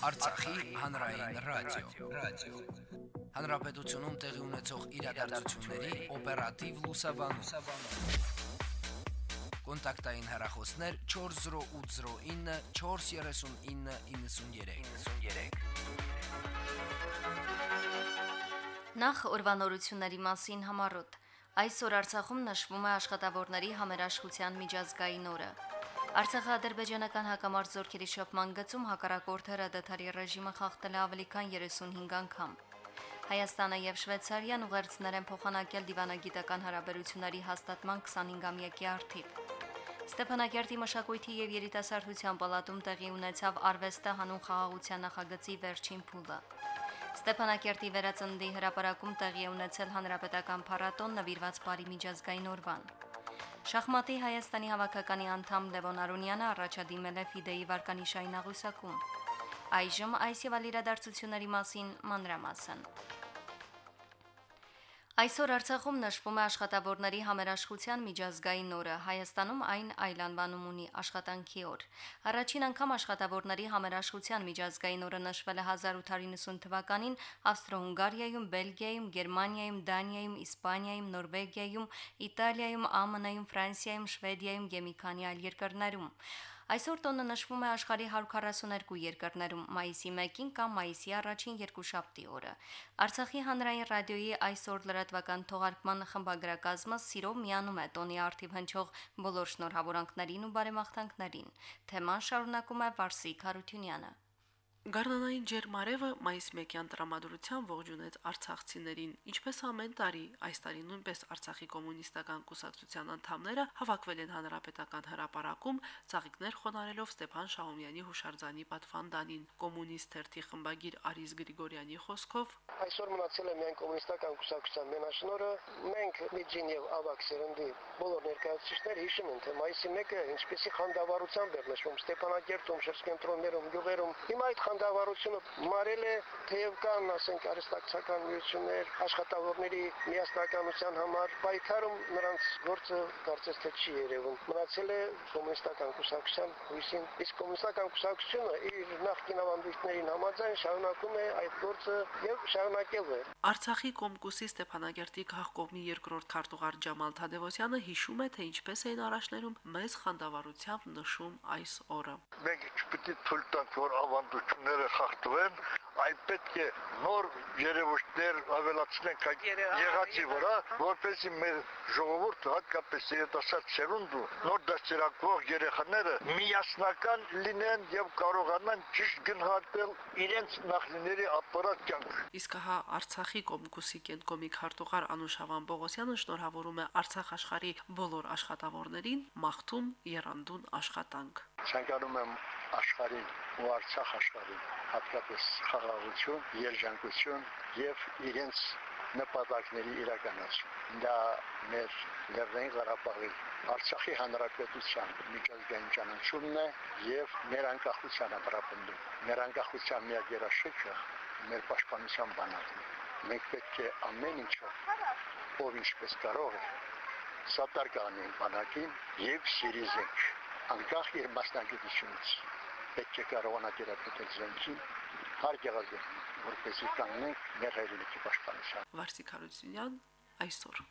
Արցախի հանրային ռադիո, ռադիո։ Հանրապետությունում տեղի ունեցող իրադարձությունների օպերատիվ լուսաբանում։ Կոնտակտային հեռախոսներ 40809 43993։ 93։ Նախ օրվանորությունների մասին համառոտ։ Այսօր Արցախում նշվում է աշխատավորների համերաշխության միջազգային օրը։ Արցախա-ադրբեջանական հակամարտ զորքերի շփման գծում հակառակորդը հրադադարի ռեժիմը խախտել ավելի քան 35 անգամ։ Հայաստանը եւ Շվեյցարիան ուղերձներ են փոխանակել դիվանագիտական հարաբերությունների հաստատման 25-ամյակի արդիվ։ Ստեփանակերտի մշակույթի եւ երիտասարդության պալատում տեղի ունեցավ արվեստը հանուն խաղաղության նախագծի վերջին փուլը։ Ստեփանակերտի վերածնդի հրապարակում տեղի ունեցել հանրապետական փառատոն նվիրված Փարի միջազգային օրվան։ Շախմատի Հայաստանի հավաքականի անդամ Լևոն Արոնյանը առաջադիմել է Ֆիդեի վարկանիշային աղյուսակում։ Այժմ այս եւ մասին մանրամասն։ Այսօր Արցախում նշվում է աշխատավորների համերաշխության միջազգային օրը։ Հայաստանում այն այլանվանում ունի աշխատանքի օր։ Առաջին անգամ աշխատավորների համերաշխության միջազգային օրը նշվել է 1890 թվականին Ավստրո-Հունգարիայում, Բելգիայում, Գերմանիայում, Դանիայում, Իսպանիայում, Նորվեգիայում, Իտալիայում, ԱՄՆ-ում, Ֆրանսիայում, Շվեդիայում եւ մի քանի այլ երկրներում։ Այսօր տոնը նշվում է աշխարհի 142 երկրներում մայիսի 1-ին կամ մայիսի առաջին երկուշաբթի օրը։ Արցախի հանրային ռադիոյի այսօր լրատվական թողարկման խմբագրակազմը սիրով միանում է տոնի արդիվ հնչող բոլոր շնորհավորանքներին ու բարեմաղթանքներին։ Թեման շարունակում է Վարսիկ Հարությունյանը։ Գառնանային ջերմարևը մայիս 1-յան տրամադրության ողջունեց արցախցիներին, ինչպես ամեն տարի, այս տարի նույնպես Արցախի կոմունիստական կուսակցության անդամները հավաքվել են հանրապետական հրապարակում, ցաղիկներ խոնարելով Ստեփան Շահումյանի հուշարձանի պատվանդանին։ Կոմունիստ թերթի խմբագիր Արիզ Գրիգորյանի խոսքով այսօր մնացել է միայն կոմունիստական կուսակցության մենաշնորը, մենք միջին եւ ավակ սերնդի բոլոր ներկայացուցիչները հիշում են, թե մայիսի 1-ը ինչպեսի խանդավառությամբ էր նշվում Ստեփանակերտում, շրջենտրոններում, գյուղերում։ Հիմա այդ խանդավառությունը մարել է, թեև կան, ասենք, արհեստակցական միություններ, աշխատավորների միասնականության համար, պայքարում նրանց գործը կարծես թե չի երևում։ Մնացել է կոմունիստական կուսակցության հույսին, իսկ կոմունիստական կուսակցությունը իր նախկին ավանդույթներին համաձայն շարունակում է այդ գործը եւ շարունակել է։ Արցախի Կոմկուսի Ստեփանագերտի քաղկոմի երկրորդ քարտուղար Ջամալ Թադևոսյանը հիշում է, թե ինչպես էին առաջներում մեծ խանդավառությամբ նշում այս օրը։ Մենք չպետք է թույլ տանք, որ ավանդություն ները խախտվեն, այլ պետք է նոր երևույթներ ավելացնենք այդ եղածի վրա, որպեսզի մեր ժողովուրդը, հատկապես երիտասարդ սերունդը, նոր դաստիարակվող երեխաները միասնական լինեն եւ կարողանան ճիշտ գնահատել իրենց նախնիների ապարատ կյանք։ Իսկ հա Արցախի Կոմկուսի կենտկոմի քարտուղար Անուշավան Պողոսյանը շնորհավորում է Արցախ աշխարի բոլոր աշխատավորներին մաղթում երանդուն աշխատանք։ Ցանկանում եմ աշխարհին ու Արցախ աշխարհին հատկապես խաղաղություն, երջանկություն եւ իրենց նպատակների իրականացում։ Դա մեր Լեռնային Ղարաբաղի Արցախի հանրապետության միջազգային ճանաչումն է եւ մեր անկախության ապրապնդում։ Մեր անկախության միակ երաշխիքը մեր պաշտպանության բանակն է։ Մենք պետք է ամեն ինչով ով ինչպես կարող է սատար կանենք բանակին եւ սիրիզենք անկախ իր մասնագիտությունից պետք է կարողանա դերակատարել զենքի հարկ եղած որպեսի կանենք մեր հայրենիքի պաշտպանության Վարսիկ Հարությունյան այսօր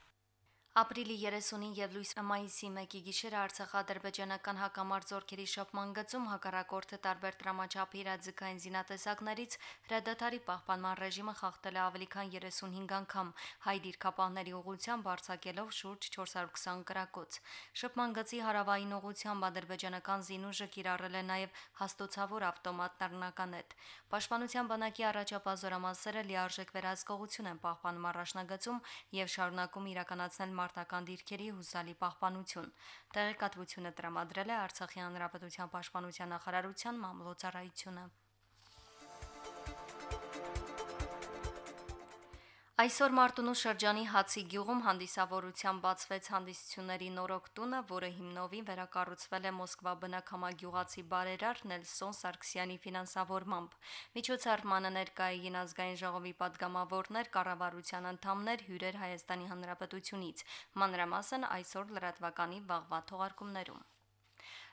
Ապրիլի 30-ին եւ լույս մայիսի 1-ի գիշերը Արցախ-ադրբեջանական հակամարտ զորքերի շփման գծում հակառակորդը տարբեր դրամաչափի իրազեկային զինատեսակներից հրադադարի պահպանման ռեժիմը խախտել է ավելի քան 35 անգամ, հայ դիրքապահների ուղությամբ արձակելով շուրջ 420 գրակոց։ Շփման գծի հարավային ուղությամբ ադրբեջանական զինուժը կիրառել է նաեւ հաստոցավոր ավտոմատ նռնականետ։ Պաշտպանության բանակի առաջապահ զորամասերը լիարժեք վերահսկողություն են պահպանում առաջնագծում եւ շարունակում իրականացնել մարտական դիրքերի հուսալի պահպանություն։ Տեղեկատվությունը տրամադրել է Արցախի հանրապետության պաշտպանության նախարարության մամլոյցարայությունը։ Այսօր Մարտունու շրջանի Հացի գյուղում հանդիսավորության բացվեց հանդիսությունների նորոգ տունը, որը հիմնովին վերակառուցվել է Մոսկվա բնակամագյուղացի բարերար Նելսոն Սարգսյանի ֆինանսավորմամբ։ Միջոցառմանը ներկային ազգային ժողովի падգամավորներ, կառավարության անդամներ, հյուրեր Հայաստանի Հանրապետությունից։ Մանրամասն այսօր լրատվականի վաղվա թողարկումներում։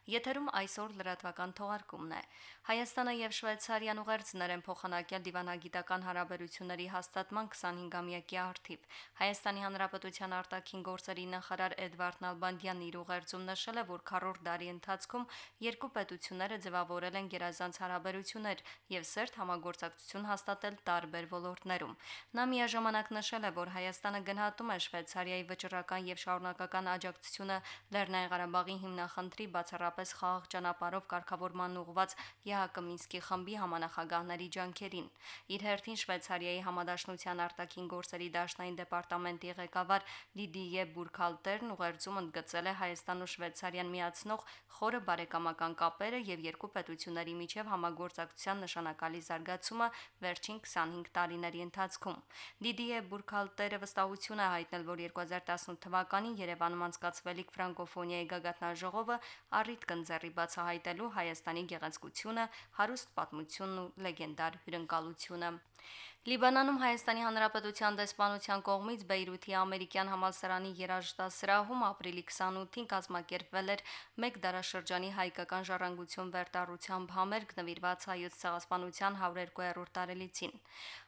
Եթերում այսօր լրատվական թողարկումն է։ Հայաստանը եւ Շվեյցարիան ուղերձներ են փոխանակել դիվանագիտական հարաբերությունների հաստատման 25-ամյակի արդիվ։ Հայաստանի Հանրապետության արտաքին գործերի նախարար Էդվարդ Նալբանդյանն իր ուղերձում նշել է, որ քառորդ դարի ընթացքում երկու պետությունները ձևավորել են գերազանց հարաբերություններ եւ սերտ համագործակցություն հաստատել տարբեր ոլորտներում։ Նա միաժամանակ նշել է, որ Հայաստանը գնահատում է Շվեյցարիայի վճռական եւ շարունակական աջակցությունը Լեռնային Ղարաբաղի հիմնախնդրի բացառապես խաղաղ ճանապարհով կարգավորման ուղված ԵՀԿ Մինսկի խմբի համանախագահների ջանքերին։ Իր հերթին Շվեյցարիայի համադաշնության արտաքին գործերի դաշնային դեպարտամենտի ղեկավար Լիդիե Բուրքալտերն ուղերձում ընդգծել է Հայաստան ու Շվեյցարիան միացնող խորը բարեկամական կապերը եւ երկու պետությունների միջև համագործակցության նշանակալի զարգացումը վերջին 25 տարիների ընթացքում։ Լիդիե Բուրքալտերը վստահություն է հայտնել, որ 2018 թվականին Երևանում անցկացվելիք ֆրանկոֆոնիայի գագաթնաժողովը առիթ կընձեռի բացահայտելու Հայաստանի գեղեցկությունը, հարուստ պատմությունն ու լեգենդար հյուրընկալությունը։ Լիբանանում Հայաստանի Հանրապետության դեսպանության կողմից Բեյրութի ամերիկյան համալսարանի երաժշտասրահում ապրիլի 28-ին կազմակերպվել էր մեկ դարաշրջանի հայկական ժառանգություն վերտառությամբ համերգ նվիրված հայոց ցեղասպանության 102-րդ տարելիցին։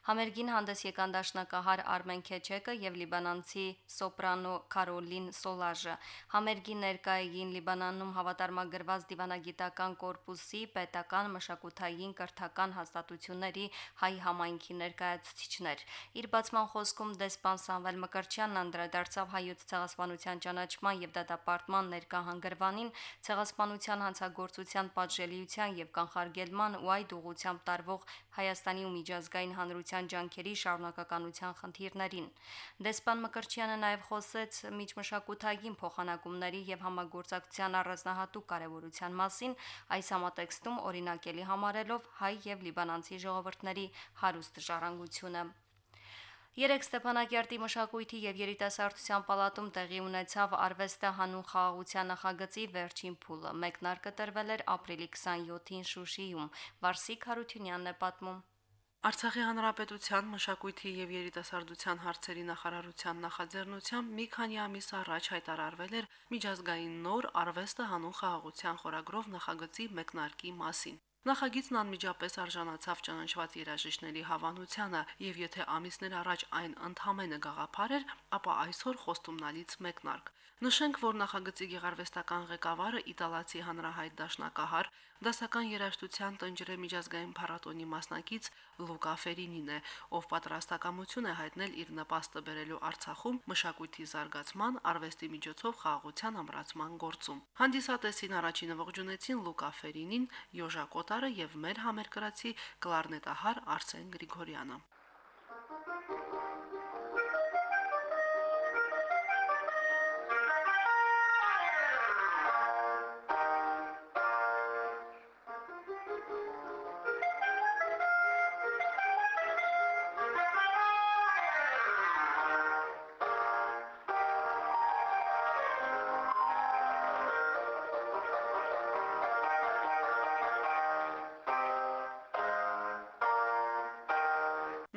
Համերգին հանդես եկան դաշնակահար Արմեն Քեչեկը եւ լիբանանցի սոպրանո Կարոլին Սոլաժը։ Համերգի ներկայային Լիբանանում հավատարմագրված դիվանագիտական կորպուսի պետական մշակութային կրթական հաստատությունների հայ համայնքի ներկայացուցիչներ։ Իր բացման խոսքում դեսպան Սամվել Մկրչյանն անդրադարձավ հայոց ցեղասպանության ճանաչման եւ դատապարտման ներկա հանգրվանին, ցեղասպանության հանցագործության պատժելիության եւ կանխարգելման ու այդ ուղությամբ տարվող Հայաստանի ու միջազգային հանրության ջանքերի շարունակականության խնդիրներին։ Դեսպան Մկրչյանը նաև խոսեց միջմշակութային փոխանակումների եւ համագործակցության առանձնահատուկ կարեւորության մասին, այս համատեքստում օրինակելի համարելով հայ եւ լիբանանցի ժողովրդների հարուստ ժառանգությունը։ Երեք Ստեփանակերտի մշակույթի եւ երիտասարդության պալատում տեղի ունեցավ արվեստը հանուն խաղաղության նախագծի վերջին փուլը։ Մեկնարկը տրվել էր ապրիլի 27-ին Շուշիում։ Վարսիկ Հարությունյանն է պատմում։ Արցախի հանրապետության մշակույթի եւ երիտասարդության հարցերի նախարարության նախաձեռնությամբ մի քանի ամիս առաջ հայտարարվել էր միջազգային նոր արվեստը հանուն խաղաղության խորագրով նախագծի մեկնարկի մասին։ Նախագիծն անմիջապես արժանացավ ճանաչված երաժիշտների հավանությանը, եւ եթե ամիսներ առաջ այն ընդհանրապես գաղափար էր, ապա այսօր խոստումնալից մեկնարկ։ Նշենք, որ նախագծի գեղարվեստական ղեկավարը իտալացի հանրահայտ դաշնակահար, դասական երաժշտության տնջրե միջազգային փառատոնի մասնակից Լուկա Ֆերինին է, ով պատրաստակամություն է հայտնել իր նպաստը բերելու Արցախում մշակույթի զարգացման, արվեստի միջոցով խաղաղության ամրացման գործում։ Հանդիսատեսին առաջինը ողջունեցին Լուկա Ֆերինին, Յոժա Կոտարը եւ մեր համերկրացի կլարնետահար Արսեն Գրիգորյանը։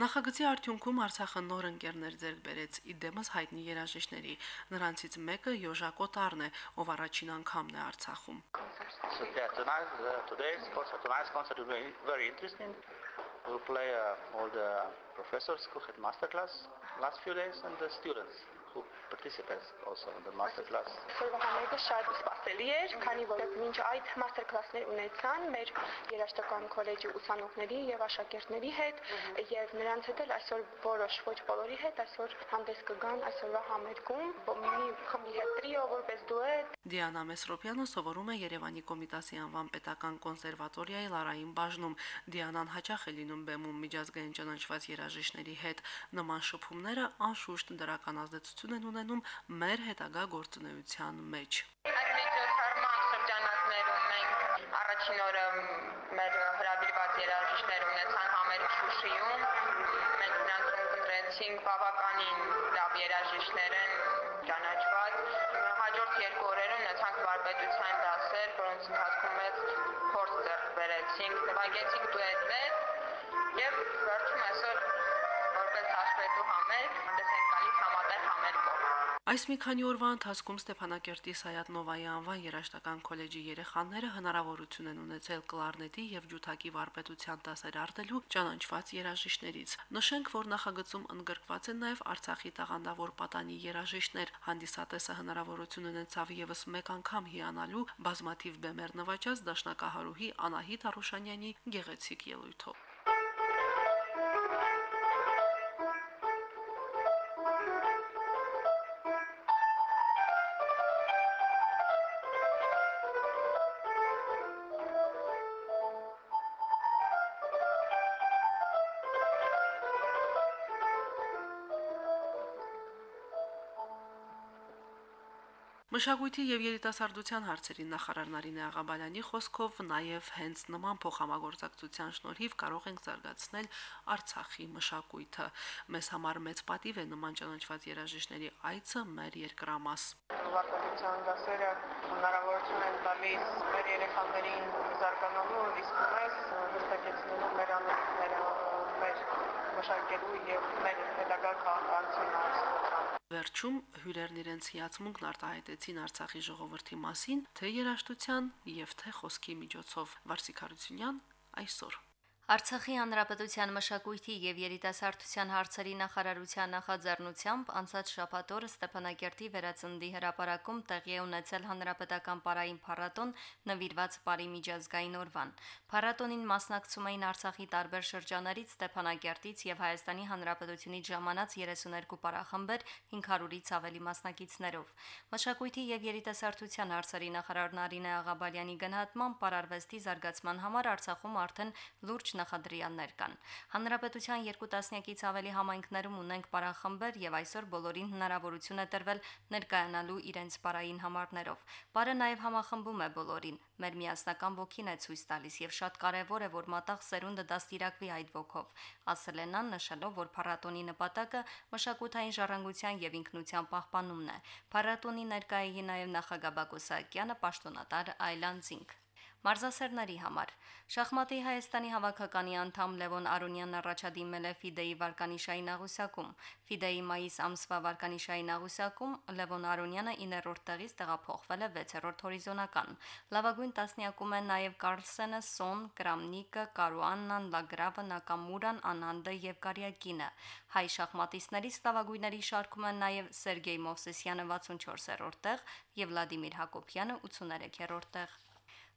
Նախագծի արդյունքում Արցախը նոր ընկերներ ձեռք բերեց իդեմս հայտնի երաժիշտների։ Նրանցից մեկը Յոժա Կոտարն է, ով առաջին անգամն է Արցախում։ uh. We'll play uh, all the professors who had master class last few days and the students who participates also in the master class. Սորվա համերգը շատ սպասելի էր, քանի որ մինչ այդ master class-ներ ունեցան մեր երաշտական քոլեջի ուսանողների եւ աշակերտների հետ եւ նրանց հետ էլ այսօր որոշ ոչ բոլորի հետ այսօր հանդես կգան այսօրվա համերգում մի խմբի հետ տրիո որպես դուետ Դիանա Մեսրոպյանը սովորում է Երևանի Կոմիտասի անվան պետական կոնսերվատորիայի Լարային բաժնում։ Դիանան հաճախ է լինում բեմում միջազգային ճանաչված երաժիշտների հետ։ Նման շփումները անշուշտ դրական ազդեցություն են ունենում մեր հետագա գործունեության մեջ։ Այդ միջոցառման շրջանակներում մենք առաջին օրը մեր հրավիրված երաժիշտներ ունեցան համերգ Շուշիում։ Մենք նրանց ընտրեցինք բավականին լավ երաժիշտներ են ճանաչված։ Հաջորդ երկու օրերում ունեցանք վարպետության դասեր, որոնց ընթացքում մեծ փորձ ձեռք բերեցինք, նվագեցինք դուետներ եւ վերջում այսօր որպես հաշվետու համերգ հանդես կողմ։ Այս մի քանի օրվա ընթացքում Ստեփանակերտի Սայաթնովայի անվան երաշտական քոլեջի երեխաները հնարավորություն են ունեցել կլարնետի եւ ջութակի վարպետության դասեր արտելու ճանաչված երաժիշտներից։ Նշենք, որ նախագծում ընդգրկված են նաեւ Արցախի տաղանդավոր պատանի երաժիշտներ։ Հանդիսատեսը հնարավորություն ունեցավ եւս մեկ անգամ հիանալու բազմաթիվ բեմեր նվաճած դաշնակահարուհի Անահիտ Արուշանյանի գեղեցիկ ելույթով։ Մշակույթի եւ երիտասարդության հարցերի նախարար Նարինե Աղաբալյանի խոսքով նաեւ հենց նման փոխհամագործակցության շնորհիվ կարող ենք զարգացնել Արցախի մշակույթը։ Մեզ համար մեծ պատիվ է նման ճանաչված երաժիշտների այցը մեր երկրամաս։ Վարպետության դասերը հնարավորություն են տալիս մեր երեխաներին զարգանալու, իսկ մեզ հստակեցնելու մեր անելիքները, մեր մշակելու եւ մեր հետագա արժեքները Վերջում հյուրերն իրենց հիացմունքն արտահայտեցին Արցախի ժողովրդի մասին, թե երաշտության եւ թե խոսքի միջոցով։ Վարսիկ Հարությունյան այսօր Արցախի հանրապետության մշակույթի եւ երիտասարդության հարցերի նախարարության նախաձեռնությամբ անցած շաբաթ օրը Ստեփանակերտի վերածնդի հրապարակում տեղի է ունեցել հանրապետական պարային փառատոն նվիրված Պարի միջազգային օրվան։ Փառատոնին մասնակցում էին Արցախի տարբեր շրջաններից Ստեփանակերտից եւ Հայաստանի Հանրապետությունից ժամանած 32 պարախմբեր 500-ից ավելի մասնակիցներով։ Մշակույթի եւ երիտասարդության հարցերի նախարար Նարինե Աղաբալյանի գնահատման պարարվեստի զարգացման համար Արցախում արդեն լուրջ նախադրյալներ կան։ Հանրապետության երկու տասնյակից ավելի համայնքներում ունենք պարախմբեր եւ այսօր բոլորին հնարավորություն է տրվել ներկայանալու իրենց պարային համարներով։ Պարը նաեւ համախմբում է բոլորին։ Մեր միասնական ոգին է ցույց տալիս եւ շատ կարեւոր է, որ մատաղ սերունդը դաստիարակվի այդ ոգով, ասել են նշելով, որ փառատոնի նպատակը մշակութային ժառանգության եւ ինքնության պահպանումն է։ Փառատոնի ներկայացի նաեւ նախագահ Բակո Սահակյանը պաշտոնատար Այլանդզինգ Մարզասերների համար շախմատի Հայաստանի հավաքականի անդամ Լևոն Արոնյանն առաջադիմել է Ֆիդեի վարկանիշային աղյուսակում։ Ֆիդեի մայիս ամսվա վարկանիշային աղյուսակում Լևոն Արոնյանը 9-րդ տեղից տեղափոխվել է 6-րդ հորիզոնական։ Լավագույն տասնյակում են նաև Կարլսենը, Սոն, Կրամնիկը, Կարուաննան, Լագրավը, Նակամուրան, Անանդը եւ Կարյակինը։ Հայ շախմատիստներից լավագույնների շարքում են նաև Սերգեյ Մովսեսյանը 64-րդ տեղ եւ Վլադիմիր Հակոբյանը 83-րդ տեղ։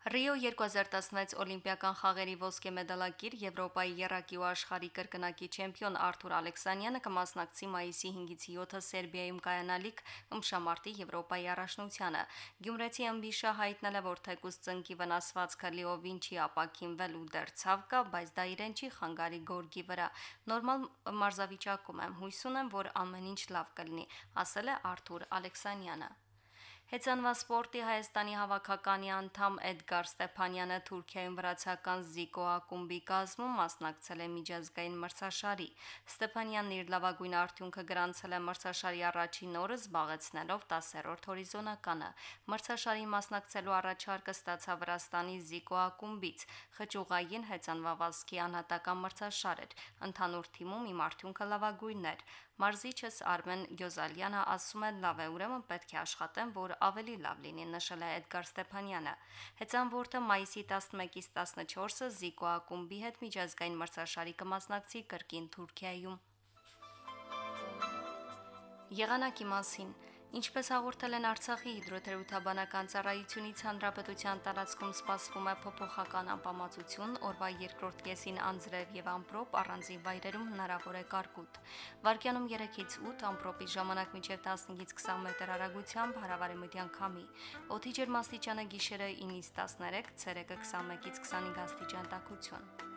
Ռիո 2016 Օլիմպիական խաղերի ոսկե մեդալակիր Եվրոպայի երակի ու աշխարհի կրկնակի չեմպիոն Արթուր Ալեքսանյանը կմասնակցի մայիսի 5-ից 7-ը Սերբիայում կայանալիք ըմշամարտի Եվրոպայի առաջնությանը։ Գյումրեցի ըմբիշը հայտնել է, որ թեկուս ծնկի վնասվածքը Լիովին չի ապակինվել ու դերցավ կա, բայց դա իրեն չի խանգարի գորգի վրա։ Նորմալ մարզավիճակում եմ, հույս ունեմ, որ ամեն ինչ լավ կլինի, ասել է Արթուր Ալեքսանյանը։ Հեծանվա սպորտի Հայաստանի հավաքականի անդամ Էդգար Ստեփանյանը Թուրքիայում վրացական Զիկո ակումբի կազմում մասնակցել է միջազգային մրցաշարի։ Ստեփանյանն իր լավագույն արդյունքը գրանցել է մրցաշարի առաջին օրը զբաղեցնելով 10-րդ հորիզոնականը։ Մրցաշարի մասնակցելու առաջարկը ստացավ Վրաստանի Զիկո ակումբից։ Խճուղային հեծանվա վազքի անհատական մրցաշար էր։ Ընդհանուր թիմում իմ արդյունքը լավագույնն էր։ Մարզիչս Արմեն Գյոզալյանը ասում է լավ է, ուրեմն պետք է աշխատեմ, որ ավելի լավ լինի, նշել է Էդգար Ստեփանյանը։ Հեծանվորդը մայիսի 11-ից 14-ը Զիկո ակումբի հետ միջազգային մրցաշարի կմասնակցի կրկին Թուրքիայում։ Եղանակի մասին Ինչպես հաղորդել են Արցախի հիդրոթերապևտաբանական ծառայությունից հանրապետության տարածքում սպասվում է փոփոխական անպամացություն, օրվա երկրորդ կեսին անձրև եւ ամպրոպ առանձին վայրերում հնարավոր է կարկուտ։ Վարկյանում 3-ից 8 ամպրոպի ժամանակ մինչև 15-ից 20 մետր արագությամբ հարավարեմտյան քամի։ Օդի ջերմաստիճանը գիշերը 9-ից 13, ցերեկը 21-ից 25 աստիճան տաքություն։